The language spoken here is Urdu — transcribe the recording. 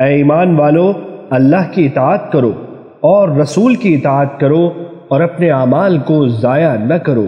اے ایمان والو، اللہ کی اطاعت کرو اور رسول کی اطاعت کرو اور اپنے اعمال کو ضائع نہ کرو۔